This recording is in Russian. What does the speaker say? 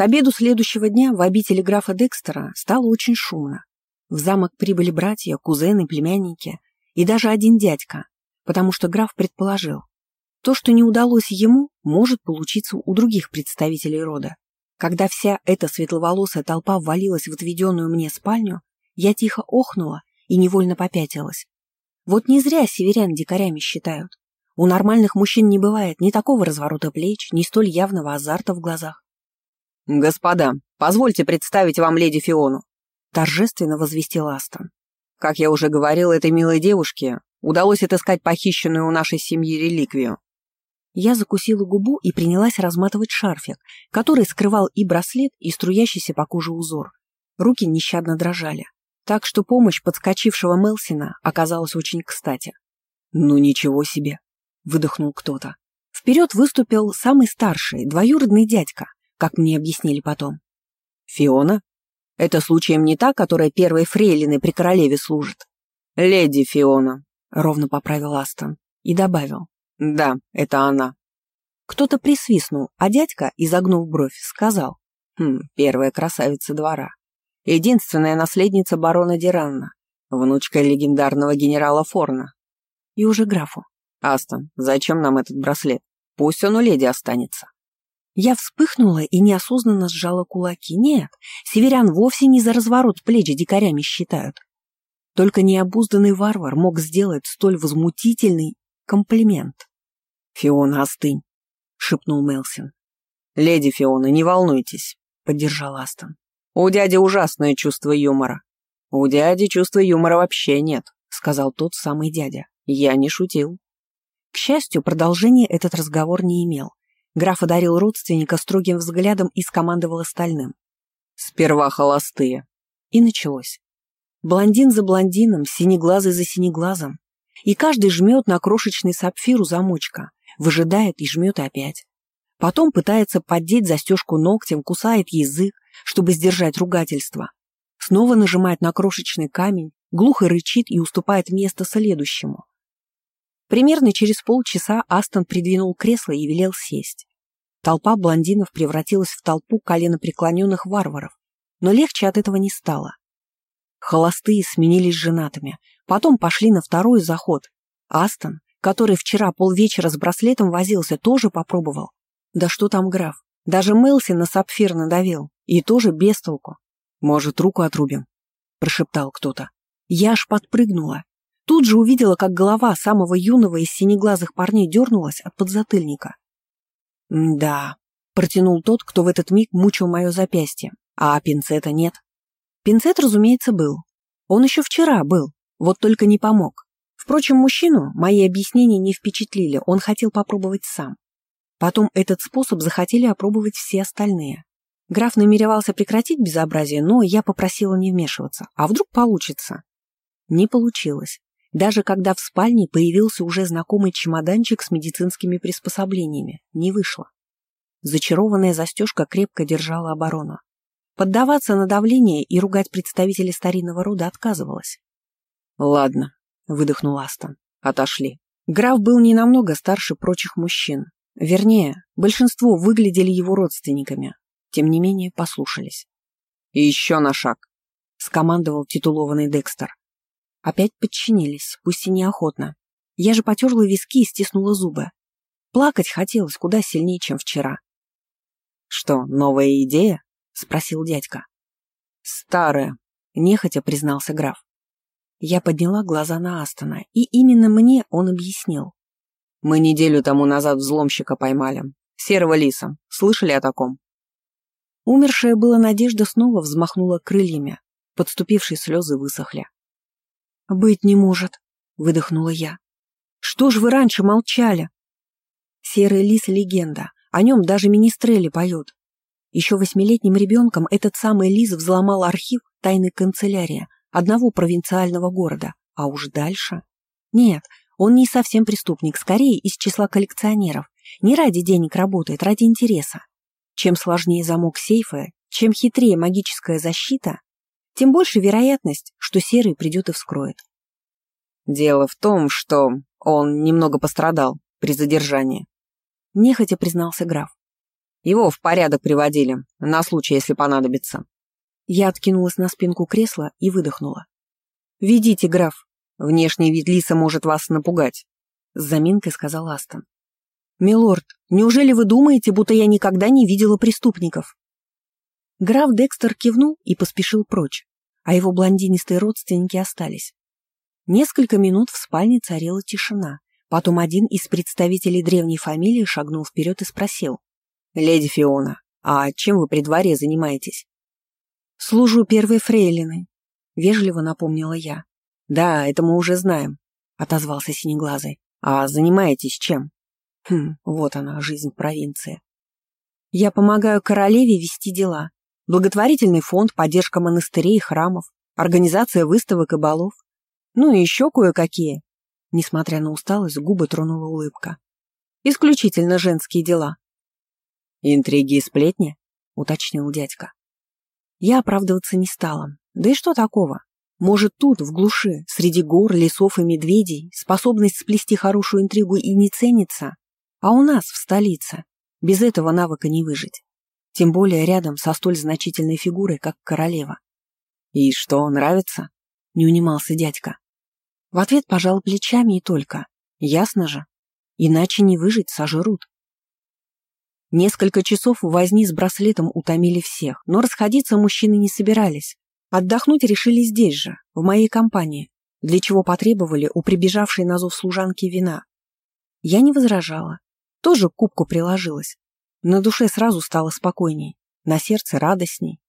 К обеду следующего дня в обители графа Декстера стало очень шумно. В замок прибыли братья, кузены, племянники и даже один дядька, потому что граф предположил, то, что не удалось ему, может получиться у других представителей рода. Когда вся эта светловолосая толпа ввалилась в отведенную мне спальню, я тихо охнула и невольно попятилась. Вот не зря северян дикарями считают. У нормальных мужчин не бывает ни такого разворота плеч, ни столь явного азарта в глазах. «Господа, позвольте представить вам леди Фиону», — торжественно возвестил Астон. «Как я уже говорил, этой милой девушке удалось отыскать похищенную у нашей семьи реликвию. Я закусила губу и принялась разматывать шарфик, который скрывал и браслет, и струящийся по коже узор. Руки нещадно дрожали. Так что помощь подскочившего Мелсина оказалась очень кстати. «Ну ничего себе!» — выдохнул кто-то. Вперед выступил самый старший, двоюродный дядька, как мне объяснили потом. «Фиона? Это случаем не та, которая первой фрейлиной при королеве служит?» «Леди Фиона», — ровно поправил Астон и добавил. «Да, это она». Кто-то присвистнул, а дядька, изогнув бровь, сказал. «Хм, первая красавица двора. Единственная наследница барона Диранна, внучка легендарного генерала Форна». И уже графу. «Астон, зачем нам этот браслет? Пусть он у леди останется». Я вспыхнула и неосознанно сжала кулаки. Нет, северян вовсе не за разворот плеч дикарями считают. Только необузданный варвар мог сделать столь возмутительный комплимент. «Фиона, остынь», — шепнул Мелсин. «Леди Фиона, не волнуйтесь», — поддержал Астон. «У дяди ужасное чувство юмора». «У дяди чувства юмора вообще нет», — сказал тот самый дядя. «Я не шутил». К счастью, продолжения этот разговор не имел. Граф одарил родственника строгим взглядом и скомандовал остальным. «Сперва холостые». И началось. Блондин за блондином, синеглазый за синеглазом. И каждый жмет на крошечный сапфир у замочка, выжидает и жмет опять. Потом пытается поддеть застежку ногтем, кусает язык, чтобы сдержать ругательство. Снова нажимает на крошечный камень, глухо рычит и уступает место следующему. Примерно через полчаса Астон придвинул кресло и велел сесть. Толпа блондинов превратилась в толпу коленопреклоненных варваров, но легче от этого не стало. Холостые сменились женатыми, потом пошли на второй заход. Астон, который вчера полвечера с браслетом возился, тоже попробовал. Да что там граф, даже Мелси на сапфир надавил, и тоже без толку. «Может, руку отрубим?» – прошептал кто-то. Я аж подпрыгнула. Тут же увидела, как голова самого юного из синеглазых парней дернулась от подзатыльника. «Да», — протянул тот, кто в этот миг мучил мое запястье, а пинцета нет. Пинцет, разумеется, был. Он еще вчера был, вот только не помог. Впрочем, мужчину мои объяснения не впечатлили, он хотел попробовать сам. Потом этот способ захотели опробовать все остальные. Граф намеревался прекратить безобразие, но я попросила не вмешиваться. А вдруг получится? Не получилось. Даже когда в спальне появился уже знакомый чемоданчик с медицинскими приспособлениями, не вышло. Зачарованная застежка крепко держала оборону. Поддаваться на давление и ругать представителей старинного рода отказывалась. «Ладно», — выдохнул Астон. «Отошли». Граф был не намного старше прочих мужчин. Вернее, большинство выглядели его родственниками. Тем не менее, послушались. «И еще на шаг», — скомандовал титулованный Декстер. Опять подчинились, пусть и неохотно. Я же потерла виски и стиснула зубы. Плакать хотелось куда сильнее, чем вчера. «Что, новая идея?» — спросил дядька. «Старая», — нехотя признался граф. Я подняла глаза на Астона, и именно мне он объяснил. «Мы неделю тому назад взломщика поймали. Серого лиса. Слышали о таком?» Умершая была Надежда снова взмахнула крыльями. Подступившие слезы высохли. «Быть не может», — выдохнула я. «Что ж вы раньше молчали?» Серый лис — легенда, о нем даже министрели поют. Еще восьмилетним ребенком этот самый лис взломал архив тайной канцелярии одного провинциального города, а уж дальше... Нет, он не совсем преступник, скорее из числа коллекционеров. Не ради денег работает, ради интереса. Чем сложнее замок сейфа, чем хитрее магическая защита, тем больше вероятность, что Серый придет и вскроет. Дело в том, что он немного пострадал при задержании. Нехотя признался граф. Его в порядок приводили, на случай, если понадобится». Я откинулась на спинку кресла и выдохнула. «Ведите, граф. Внешний вид лиса может вас напугать», — с заминкой сказал Астон. «Милорд, неужели вы думаете, будто я никогда не видела преступников?» Граф Декстер кивнул и поспешил прочь, а его блондинистые родственники остались. Несколько минут в спальне царила тишина. Потом один из представителей древней фамилии шагнул вперед и спросил. «Леди Фиона, а чем вы при дворе занимаетесь?» «Служу первой фрейлины», — вежливо напомнила я. «Да, это мы уже знаем», — отозвался Синеглазый. «А занимаетесь чем?» «Хм, вот она, жизнь провинции». «Я помогаю королеве вести дела. Благотворительный фонд, поддержка монастырей и храмов, организация выставок и балов. Ну и еще кое-какие. Несмотря на усталость, губы тронула улыбка. Исключительно женские дела. «Интриги и сплетни?» — уточнил дядька. Я оправдываться не стала. Да и что такого? Может, тут, в глуши, среди гор, лесов и медведей, способность сплести хорошую интригу и не ценится? А у нас, в столице, без этого навыка не выжить. Тем более рядом со столь значительной фигурой, как королева. «И что, нравится?» — не унимался дядька. В ответ пожал плечами и только. Ясно же. Иначе не выжить, сожрут. Несколько часов возни с браслетом утомили всех, но расходиться мужчины не собирались. Отдохнуть решили здесь же, в моей компании, для чего потребовали у прибежавшей на зов служанки вина. Я не возражала. Тоже к кубку приложилась. На душе сразу стало спокойней, на сердце радостней.